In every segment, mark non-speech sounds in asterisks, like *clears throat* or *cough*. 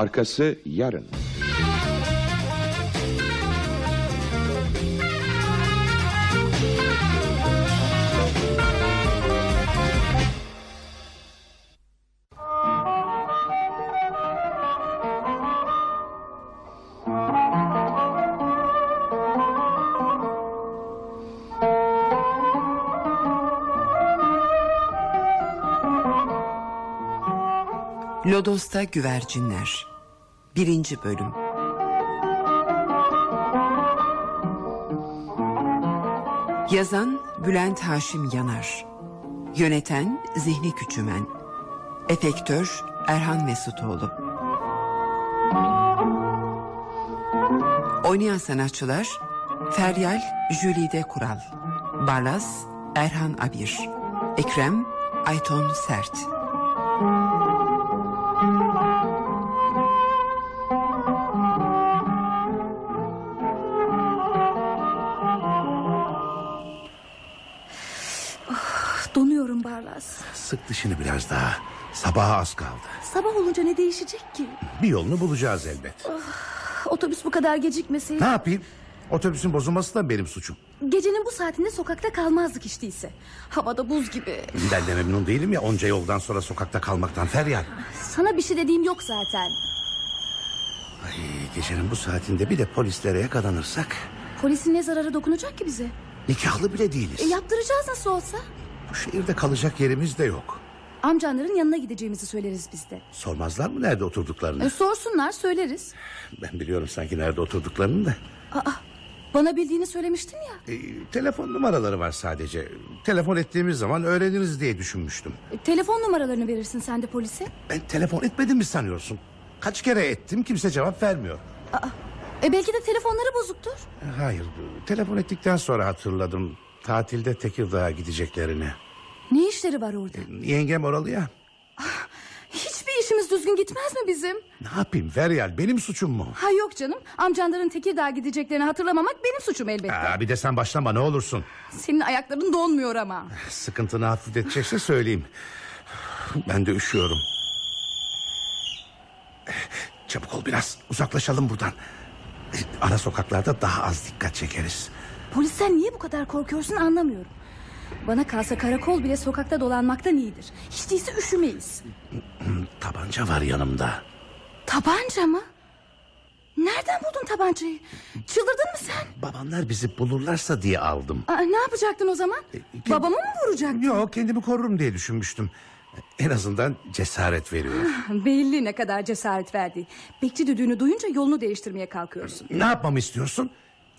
Arkası yarın. Lodos'ta Güvercinler 1. Bölüm. Yazan Bülent Haşim Yanar. Yöneten Zihni Küçümen. Efektör Erhan Mesutoğlu Oynayan sanatçılar Feryal Jülide Kural. Barlas Erhan Abir. Ekrem Ayton Sert Donuyorum Barlas. Sık dişini biraz daha. Sabaha az kaldı. Sabah olunca ne değişecek ki? Bir yolunu bulacağız elbet. Otobüs bu kadar gecikmeseydi. Ne yapayım? Otobüsün bozulması da benim suçum. Gecenin bu saatinde sokakta kalmazdık hiç değilse. Havada buz gibi. Ben de memnun değilim ya onca yoldan sonra sokakta kalmaktan feryal. Sana bir şey dediğim yok zaten. Ay, gecenin bu saatinde bir de polislere yakalanırsak... Polisin ne zararı dokunacak ki bize? Nikahlı bile değiliz. E, yaptıracağız nasıl olsa. Bu şehirde kalacak yerimiz de yok. Amcanların yanına gideceğimizi söyleriz biz de. Sormazlar mı nerede oturduklarını? E, sorsunlar söyleriz. Ben biliyorum sanki nerede oturduklarını da. Aa, bana bildiğini söylemiştin ya. E, telefon numaraları var sadece. Telefon ettiğimiz zaman öğreniriz diye düşünmüştüm. E, telefon numaralarını verirsin sen de polise. Ben telefon etmedim mi sanıyorsun? Kaç kere ettim kimse cevap vermiyor. E, belki de telefonları bozuktur. Hayır telefon ettikten sonra hatırladım. Tatilde Tekirdağ'a gideceklerini. Ne işleri var orada? Yengem oralı ya. Hiçbir işimiz düzgün gitmez mi bizim? Ne yapayım Feryal benim suçum mu? Ha yok canım. Amcanların Tekirdağ gideceklerini hatırlamamak benim suçum elbette. Aa, bir de sen başlama ne olursun. Senin ayakların donmuyor ama. Sıkıntını hafifletecekse söyleyeyim. Ben de üşüyorum. Çabuk ol biraz uzaklaşalım buradan. Ara sokaklarda daha az dikkat çekeriz. Polisten niye bu kadar korkuyorsun anlamıyorum. Bana kalsa karakol bile sokakta dolanmaktan iyidir. Hiç değilse üşümeyiz. *clears throat* Tabanca var yanımda. Tabanca mı? Nereden buldun tabancayı? Çıldırdın mı sen? Babanlar bizi bulurlarsa diye aldım. Aa, ne yapacaktın o zaman? E, Babamı mı vuracaktın? Yok kendimi korurum diye düşünmüştüm. En azından cesaret veriyor. Belli ne kadar cesaret verdi. Bekçi düdüğünü duyunca yolunu değiştirmeye kalkıyorsun. ne yapmamı istiyorsun?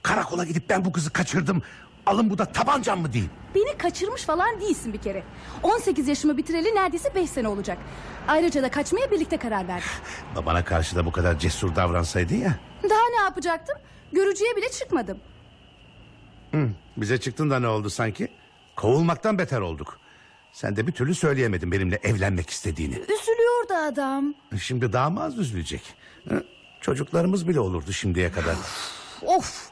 Karakola gidip ben bu kızı kaçırdım. Alın bu da tabancam mı diyeyim? Beni kaçırmış falan değilsin bir kere. 18 yaşımı bitireli neredeyse 5 sene olacak. Ayrıca da kaçmaya birlikte karar verdik. Babana karşı da bu kadar cesur davransaydın ya. Daha ne yapacaktım? Görücüye bile çıkmadım. Bize çıktın da ne oldu sanki? Kovulmaktan beter olduk. Sen de bir türlü söyleyemedin benimle evlenmek istediğini. Üzülüyordu adam. Şimdi daha mı az üzülecek? Hı? Çocuklarımız bile olurdu şimdiye kadar. Of!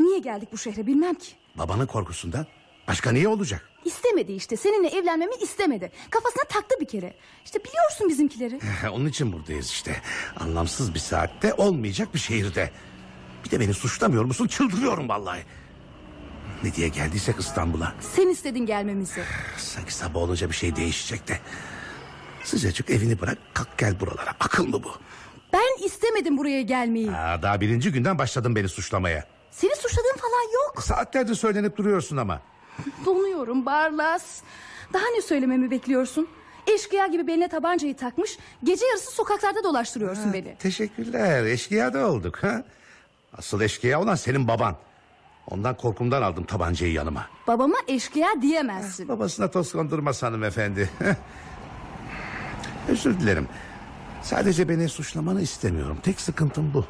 Niye geldik bu şehre bilmem ki. Babanın korkusundan. Başka niye olacak? İstemedi işte. Seninle evlenmemi istemedi. Kafasına taktı bir kere. İşte biliyorsun bizimkileri. *laughs* Onun için buradayız işte. Anlamsız bir saatte olmayacak bir şehirde. Bir de beni suçlamıyor musun? Çıldırıyorum vallahi. Ne diye geldiysek İstanbul'a. Sen istedin gelmemizi. Sanki sabah olunca bir şey değişecek de. Sıcacık evini bırak kalk gel buralara. Akıl mı bu? Ben istemedim buraya gelmeyi. Aa, daha birinci günden başladın beni suçlamaya. Seni suçladığım falan yok. Saatlerdir söylenip duruyorsun ama. Donuyorum Barlas. Daha ne söylememi bekliyorsun? Eşkıya gibi beline tabancayı takmış... ...gece yarısı sokaklarda dolaştırıyorsun beni. Teşekkürler eşkıya da olduk. Ha? Asıl eşkıya olan senin baban. Ondan korkumdan aldım tabancayı yanıma. Babama eşkıya diyemezsin. Babasına toz kondurmaz hanımefendi. *laughs* Özür dilerim. Sadece beni suçlamanı istemiyorum. Tek sıkıntım bu.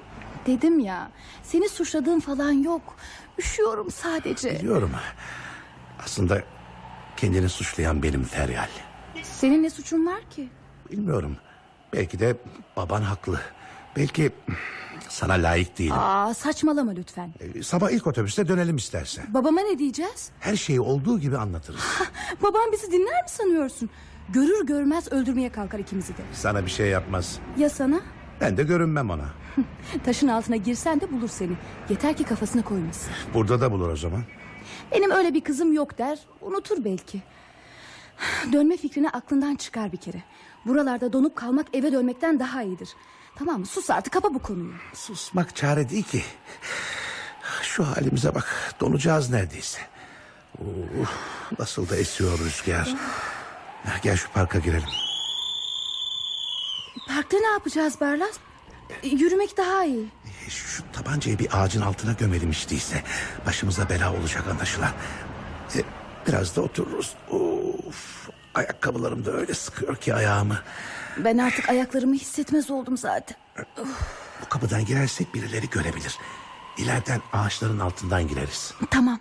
Dedim ya seni suçladığım falan yok. Üşüyorum sadece. Biliyorum. Aslında kendini suçlayan benim Feryal. Senin ne suçun var ki? Bilmiyorum. Belki de baban haklı. Belki sana layık değilim. Aa, saçmalama lütfen. Ee, Sabah ilk otobüste dönelim istersen. Babama ne diyeceğiz? Her şeyi olduğu gibi anlatırız. Babam bizi dinler mi sanıyorsun? Görür görmez öldürmeye kalkar ikimizi de. Sana bir şey yapmaz. Ya sana? Ben de görünmem ona. *laughs* Taşın altına girsen de bulur seni. Yeter ki kafasına koymasın. Burada da bulur o zaman. Benim öyle bir kızım yok der. Unutur belki. Dönme fikrini aklından çıkar bir kere. Buralarda donup kalmak eve dönmekten daha iyidir. Tamam mı? Sus artık kapa bu konuyu. Susmak çare değil ki. Şu halimize bak. Donacağız neredeyse. Uh, nasıl da esiyor rüzgar. Gel şu parka girelim. Parkta ne yapacağız Barlas? Yürümek daha iyi. Şu, şu tabancayı bir ağacın altına gömelim işte ise. Başımıza bela olacak anlaşılan. E, biraz da otururuz. Of, ayakkabılarım da öyle sıkıyor ki ayağımı. Ben artık ayaklarımı hissetmez oldum zaten. Bu kapıdan girersek birileri görebilir. İleriden ağaçların altından gireriz. Tamam.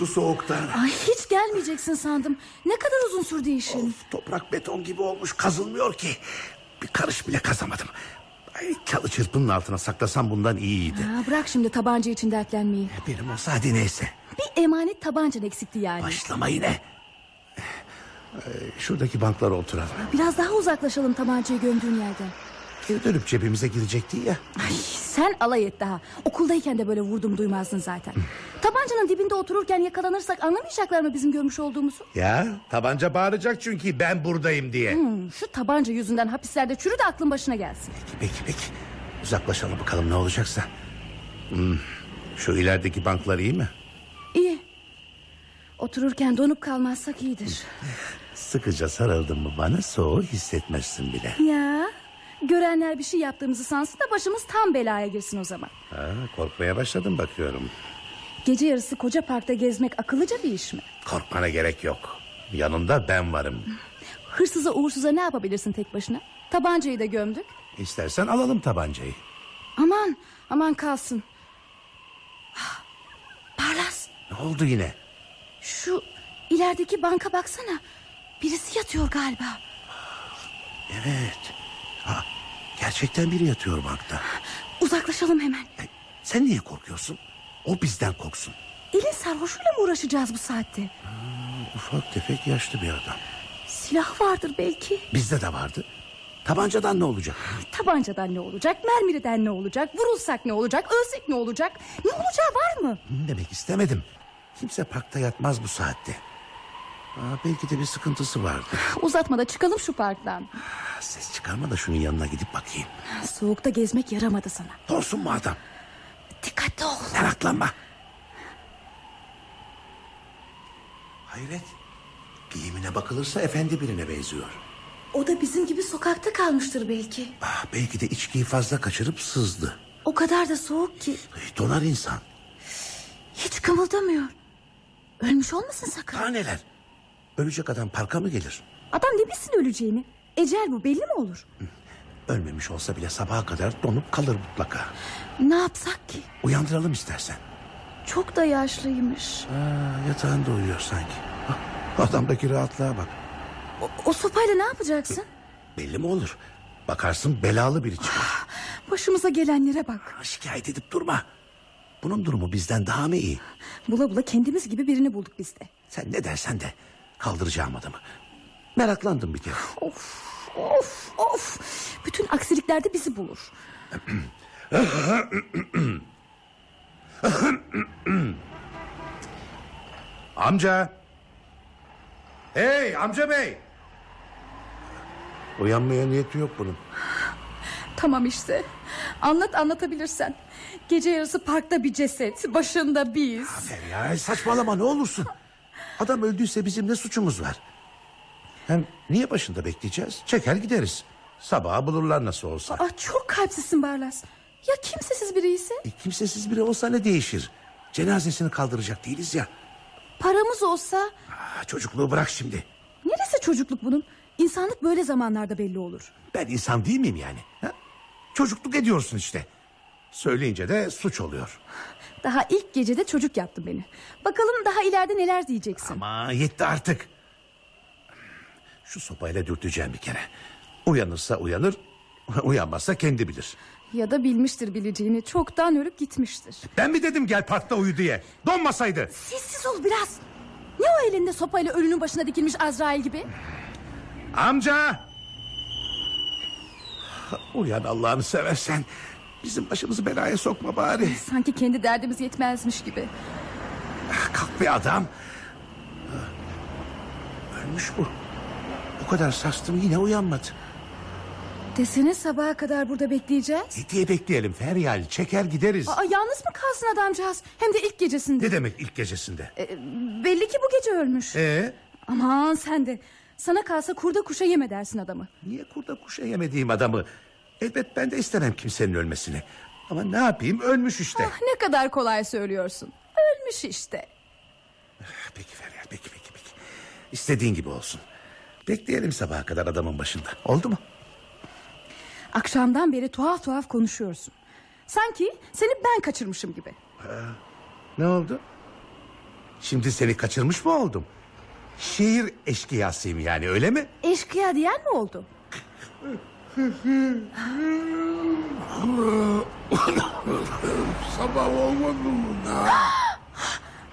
Uyuştu soğuktan. Ay hiç gelmeyeceksin sandım. Ne kadar uzun sürdü işin. Of, toprak beton gibi olmuş kazılmıyor ki. Bir karış bile kazamadım. Ay, çalı çırpının altına saklasam bundan iyiydi. Ha, bırak şimdi tabanca için dertlenmeyi. Benim olsa hadi neyse. Bir emanet tabancan eksikti yani. Başlama yine. Ee, şuradaki banklara oturalım. Biraz daha uzaklaşalım tabancayı gömdüğün yerden. Geri dönüp cebimize girecekti ya. Ay, sen alay et daha. Okuldayken de böyle vurdum duymazdın zaten. *laughs* Tabancanın dibinde otururken yakalanırsak anlamayacaklar mı bizim görmüş olduğumuzu? Ya tabanca bağıracak çünkü ben buradayım diye. Hmm, şu tabanca yüzünden hapislerde çürü de aklın başına gelsin. Peki peki. Uzaklaşalım bakalım ne olacaksa. Hmm, Şu ilerideki banklar iyi mi? İyi. Otururken donup kalmazsak iyidir. Sıkıca sarıldın mı bana soğuğu hissetmezsin bile. Ya görenler bir şey yaptığımızı sansın da başımız tam belaya girsin o zaman. Ha, korkmaya başladım bakıyorum. Gece yarısı koca parkta gezmek akıllıca bir iş mi? Korkmana gerek yok. Yanında ben varım. Hırsıza uğursuza ne yapabilirsin tek başına? Tabancayı da gömdük. İstersen alalım tabancayı. Aman aman kalsın. Ah, Parlas Ne oldu yine? şu ilerideki banka baksana. Birisi yatıyor galiba. Evet. Ha, gerçekten biri yatıyor bankta. Uzaklaşalım hemen. E, sen niye korkuyorsun? O bizden korksun. Elin sarhoşuyla mı uğraşacağız bu saatte? Ufak tefek yaşlı bir adam. Silah vardır belki. Bizde de vardı. Tabancadan ne olacak? Tabancadan ne olacak? Mermiden ne olacak? Vurulsak ne olacak? Ölsek ne olacak? Ne olacağı var mı? Demek istemedim. Kimse parkta yatmaz bu saatte. Aa, belki de bir sıkıntısı vardı. Uzatma da çıkalım şu parktan. Ses çıkarma da şunun yanına gidip bakayım. Soğukta gezmek yaramadı sana. Korsun mu adam? Dikkatli ol. Meraklanma. Hayret. Giyimine bakılırsa efendi birine benziyor. O da bizim gibi sokakta kalmıştır belki. Ah, belki de içkiyi fazla kaçırıp sızdı. O kadar da soğuk ki Ay, Donar insan. hiç kımıldamıyor. Ölmüş olmasın sakın. Daha neler? Ölecek adam parka mı gelir? Adam ne bilsin öleceğini? Ecel bu belli mi olur? Ölmemiş olsa bile sabaha kadar donup kalır mutlaka. Ne yapsak ki? Uyandıralım istersen. Çok da yaşlıymış. Aa, yatağında uyuyor sanki. Ah, adamdaki rahatlığa bak. O, o sopayla ne yapacaksın? Belli mi olur? Bakarsın belalı biri çıkar. Başımıza gelenlere bak. Şikayet edip durma. Bunun durumu bizden daha mı iyi? Bula bula kendimiz gibi birini bulduk biz de. Sen ne dersen de kaldıracağım adamı. Meraklandım bir kere. Of of of. Bütün aksilikler de bizi bulur. Amca. Hey amca bey. Uyanmaya niyeti yok bunun. Tamam işte. Anlat anlatabilirsen. Gece yarısı parkta bir ceset. Başında biz. Aferin ya saçmalama ne olursun. Adam öldüyse bizim ne suçumuz var? Hem niye başında bekleyeceğiz? Çeker gideriz. Sabaha bulurlar nasıl olsa. Aa, çok kalpsizsin Barlas. Ya kimsesiz biri ise? E, kimsesiz biri olsa ne değişir? Cenazesini kaldıracak değiliz ya. Paramız olsa... Aa, çocukluğu bırak şimdi. Neresi çocukluk bunun? İnsanlık böyle zamanlarda belli olur. Ben insan değil miyim yani? Ha? Çocukluk ediyorsun işte. Söyleyince de suç oluyor. Daha ilk gecede çocuk yaptın beni. Bakalım daha ileride neler diyeceksin. Ama yetti artık. Şu sopayla dürteceğim bir kere. Uyanırsa uyanır, *laughs* uyanmazsa kendi bilir. Ya da bilmiştir bileceğini çoktan ölüp gitmiştir. Ben mi dedim gel parkta uyu diye? Donmasaydı. Sessiz ol biraz. Ne o elinde sopayla ölünün başına dikilmiş Azrail gibi? Amca! Uyan Allah'ını seversen. Bizim başımızı belaya sokma bari. Sanki kendi derdimiz yetmezmiş gibi. Kalk bir adam. Ölmüş bu. O kadar sastım yine uyanmadı. Desene sabaha kadar burada bekleyeceğiz. Ne diye bekleyelim Feryal çeker gideriz. Aa, yalnız mı kalsın adamcağız? Hem de ilk gecesinde. Ne demek ilk gecesinde? E, belli ki bu gece ölmüş. Ee, Aman sen de. Sana kalsa kurda kuşa yeme dersin adamı. niye kurda kuşa yemediğim adamı? Elbet ben de istemem kimsenin ölmesini. Ama ne yapayım ölmüş işte. Ah, ne kadar kolay söylüyorsun. Ölmüş işte. Peki Feryal peki peki peki. İstediğin gibi olsun. Bekleyelim sabaha kadar adamın başında. Oldu mu? Akşamdan beri tuhaf tuhaf konuşuyorsun. Sanki seni ben kaçırmışım gibi. Ne oldu? Şimdi seni kaçırmış mı oldum? Şehir eşkıyasıyım yani öyle mi? Eşkıya diyen mi oldu? Sabah olmadı mı daha?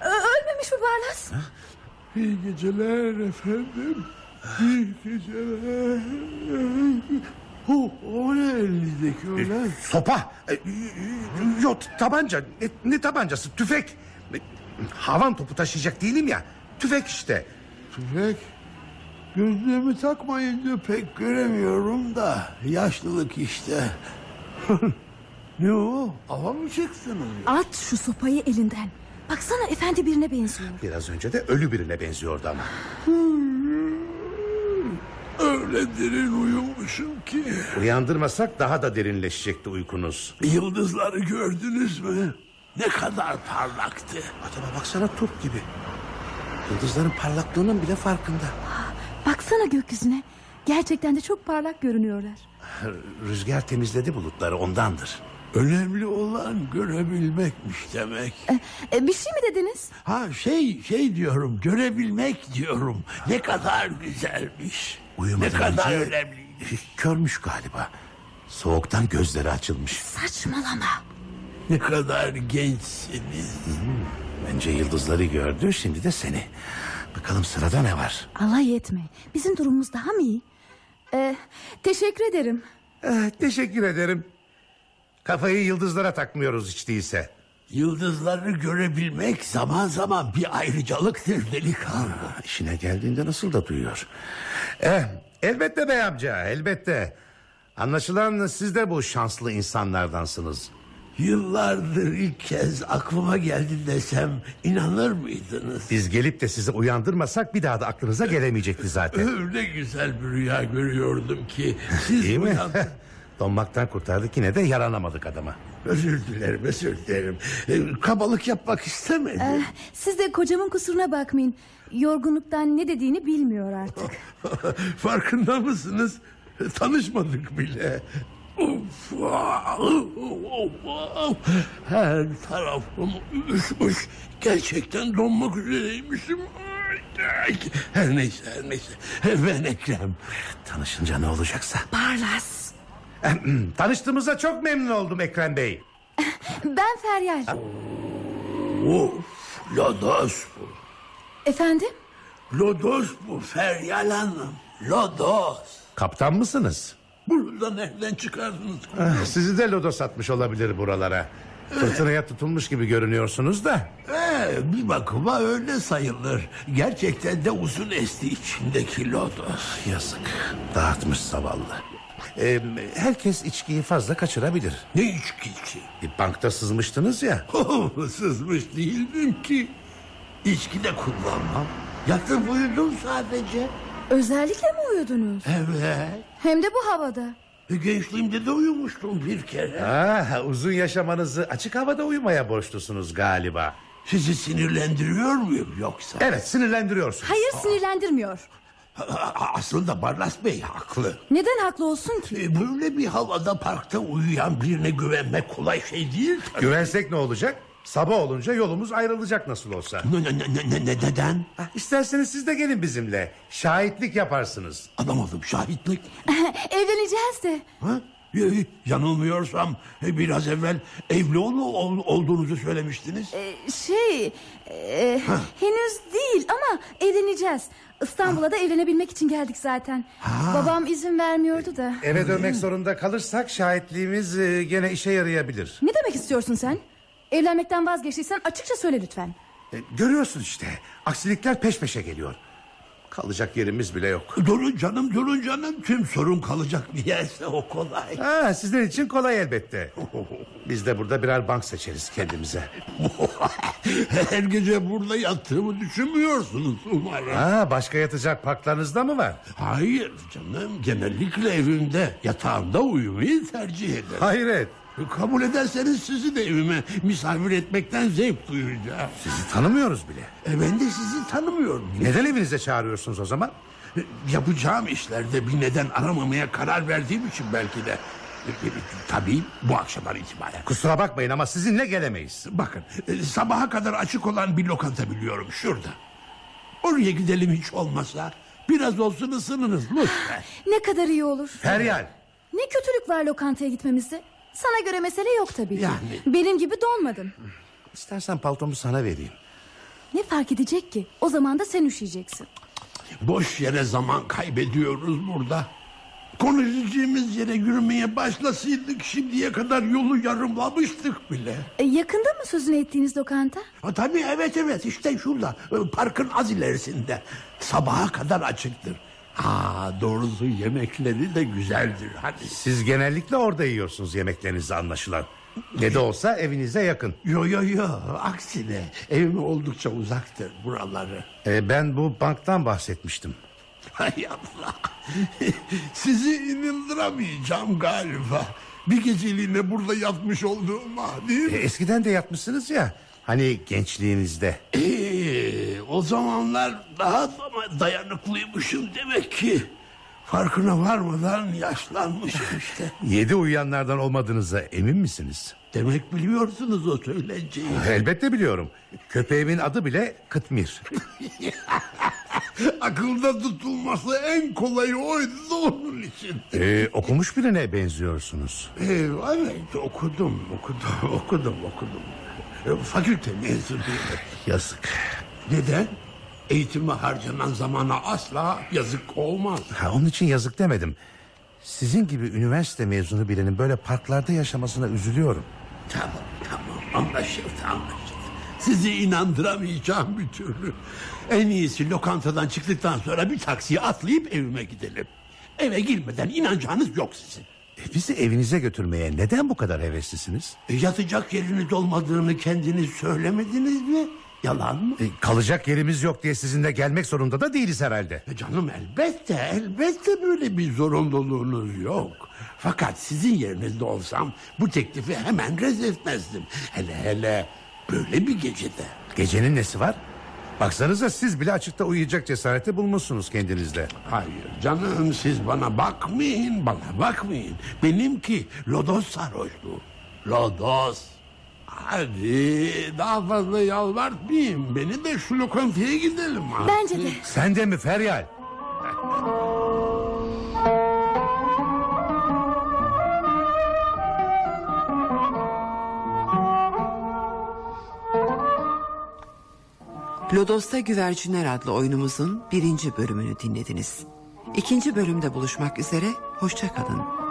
*gasps* Ölmemiş mi Barlas? İyi geceler efendim. O, o ne elindeki öyle? Sopa. E, Yok tabanca. Ne, ne tabancası? Tüfek. E, Havan topu taşıyacak değilim ya. Tüfek işte. Tüfek. Gözlüğümü takmayınca pek göremiyorum da. Yaşlılık işte. *laughs* ne o? Ava mı çıktınız? At şu sopayı elinden. Baksana efendi birine benziyor. Biraz önce de ölü birine benziyordu ama. *laughs* Öyle derin uyumuşum ki. Uyandırmasak daha da derinleşecekti uykunuz. Yıldızları gördünüz mü? Ne kadar parlaktı. Adama baksana turp gibi. Yıldızların parlaklığının bile farkında. Baksana gökyüzüne. Gerçekten de çok parlak görünüyorlar. *laughs* Rüzgar temizledi bulutları ondandır. Önemli olan görebilmekmiş demek. E, e, bir şey mi dediniz? Ha şey şey diyorum görebilmek diyorum. Ne kadar güzelmiş. Uyumadan ne kadar önce- önemliymiş. *laughs* Körmüş galiba. Soğuktan gözleri açılmış. Saçmalama. Ne kadar gençsiniz. Önce yıldızları gördü şimdi de seni. Bakalım sırada ne var? Alay etme. Bizim durumumuz daha mı iyi? E, teşekkür ederim. Eh, teşekkür ederim. Kafayı yıldızlara takmıyoruz hiç değilse. Yıldızları görebilmek zaman zaman bir ayrıcalıktır delikanlı. İşine geldiğinde nasıl da duyuyor. Eh, elbette bey amca elbette. Anlaşılan siz de bu şanslı insanlardansınız. Yıllardır ilk kez aklıma geldi desem inanır mıydınız? Biz gelip de sizi uyandırmasak bir daha da aklınıza gelemeyecekti zaten. *laughs* Öyle güzel bir rüya görüyordum ki siz İyi mi? *laughs* Donmaktan kurtardık yine de yaranamadık adama. Özür dilerim, özür dilerim. Ee, Kabalık yapmak istemedim. Eh, siz de kocamın kusuruna bakmayın. Yorgunluktan ne dediğini bilmiyor artık. Farkında mısınız? Tanışmadık bile. Of, ah, of, of. Her tarafım üşmüş. Gerçekten donmak üzereymişim. Her neyse, her neyse. Ben Ekrem. Tanışınca ne olacaksa. Barlas. *clears throat* Tanıştığımıza çok memnun oldum Ekrem Bey. *laughs* Ben Feryal. Of, Lodos bu. Efendim? Lodos bu Feryal Hanım. Lodos. Kaptan mısınız? Bunu da nereden çıkardınız? *laughs* Sizi de lodo satmış olabilir buralara. Fırtınaya tutulmuş gibi görünüyorsunuz da. Ee, bir bakıma öyle sayılır. Gerçekten de uzun esti içindeki lodos. Yazık. Dağıtmış zavallı. Ee, herkes içkiyi fazla kaçırabilir. Ne içkisi? Bir bankta sızmıştınız ya. *laughs* Sızmış değildim ki. İçki de kullanmam. Yatıp uyudum sadece. Özellikle mi uyudunuz? Evet. Hem de bu havada. E, Gençliğimde de uyumuştum bir kere. Ah, uzun yaşamanızı açık havada uyumaya borçlusunuz galiba. Sizi sinirlendiriyor muyum yoksa? Evet sinirlendiriyorsunuz. Hayır sinirlendirmiyor. *laughs* Aslında Barlas Bey haklı. Neden haklı olsun ki? E, Böyle bir havada parkta uyuyan birine güvenmek kolay şey değil tabii. Güvensek ne olacak? Sabah olunca yolumuz ayrılacak nasıl olsa. Ne, ne, ne, ne, ne- neden? Ah, İsterseniz siz de gelin bizimle. Şahitlik yaparsınız. Adam oldum şahitlik. *laughs* Evleneceğiz de. Ha? Ee, Yanılmıyorsam e, biraz evvel evli ol, ol- olduğunuzu söylemiştiniz. Ee, şey e, henüz değil ama evleneceğiz. İstanbul'a da evlenebilmek için geldik zaten. Babam izin vermiyordu da. Eve dönmek zorunda kalırsak şahitliğimiz e, gene işe yarayabilir. Ne demek istiyorsun sen? Evlenmekten vazgeçtiysen açıkça söyle lütfen. E, görüyorsun işte. Aksilikler peş peşe geliyor. Kalacak yerimiz bile yok. Durun canım durun canım. Tüm sorun kalacak bir yerse o kolay. Ha, sizin için kolay elbette. Biz de burada birer bank seçeriz kendimize. *laughs* Her gece burada yattığımı düşünmüyorsunuz umarım. Ha, başka yatacak parklarınızda mı var? Hayır canım genellikle evimde yatağımda uyumayı tercih ederim. Hayret. Kabul ederseniz sizi de evime misafir etmekten zevk duyacağım. Sizi tanımıyoruz bile. E ben de sizi tanımıyorum. Neden evinize çağırıyorsunuz o zaman? E, Yapacağım işlerde bir neden aramamaya karar verdiğim için belki de. E, e, Tabii bu akşamdan itibaren. Kusura bakmayın ama sizinle gelemeyiz. Bakın sabaha kadar açık olan bir lokanta biliyorum şurada. Oraya gidelim hiç olmasa. Biraz olsun ısınınız lütfen. Ne kadar iyi olur. Feryal. Ne kötülük var lokantaya gitmemizde? Sana göre mesele yok tabii ki. Yani. Benim gibi donmadın. İstersen paltomu sana vereyim. Ne fark edecek ki? O zaman da sen üşüyeceksin. Boş yere zaman kaybediyoruz burada. Konuşacağımız yere yürümeye başlasaydık şimdiye kadar yolu yarımlamıştık bile. E, yakında mı sözünü ettiğiniz lokanta? Ha, tabii evet evet işte şurada parkın az ilerisinde sabaha kadar açıktır. Ha doğrusu yemekleri de güzeldir hadi. Siz genellikle orada yiyorsunuz yemeklerinizi anlaşılan. Ne de olsa evinize yakın. Yo yo yo aksine evime oldukça uzaktır buraları. E, ben bu banktan bahsetmiştim. Hay Allah sizi inandıramayacağım galiba. Bir geceliğine burada yatmış olduğuma değil mi? eskiden de yatmışsınız ya. Hani gençliğinizde. Ee, o zamanlar daha da dayanıklıymışım demek ki. Farkına varmadan yaşlanmışım işte. *laughs* Yedi uyuyanlardan olmadığınıza emin misiniz? Demek biliyorsunuz o söylenceyi. *laughs* Elbette biliyorum. Köpeğimin adı bile Kıtmir. *laughs* Akılda tutulması en kolayı oydu da onun için. E, okumuş birine benziyorsunuz. Ee, evet okudum, okudum, okudum, okudum. Ee, Fakülte mezunuyum. Yazık. Neden? Eğitime harcanan zamana asla yazık olmaz. Ha, onun için yazık demedim. Sizin gibi üniversite mezunu birinin böyle parklarda yaşamasına üzülüyorum. Tamam tamam anlaşıldı anlaşıldı. Sizi inandıramayacağım bir türlü. En iyisi lokantadan çıktıktan sonra bir taksiye atlayıp evime gidelim. Eve girmeden inanacağınız yok sizin. E, bizi evinize götürmeye neden bu kadar heveslisiniz? E, yatacak yeriniz olmadığını kendiniz söylemediniz mi? Yalan mı? E, kalacak yerimiz yok diye sizinle gelmek zorunda da değiliz herhalde. E, canım elbette elbette böyle bir zorunluluğunuz yok. Fakat sizin yerinizde olsam bu teklifi hemen reddetmezdim. Hele hele böyle bir gecede. Gecenin nesi var? Baksanıza siz bile açıkta uyuyacak cesareti bulmuşsunuz kendinizde. Hayır canım siz bana bakmayın bana bakmayın. Benimki lodos sarhoşluğu. Lodos. Hadi daha fazla yalvartmayayım. Beni de şu lokantaya gidelim. ha. Bence de. Sen de mi Feryal? Lodos'ta Güvercinler adlı oyunumuzun birinci bölümünü dinlediniz. İkinci bölümde buluşmak üzere, hoşça kalın.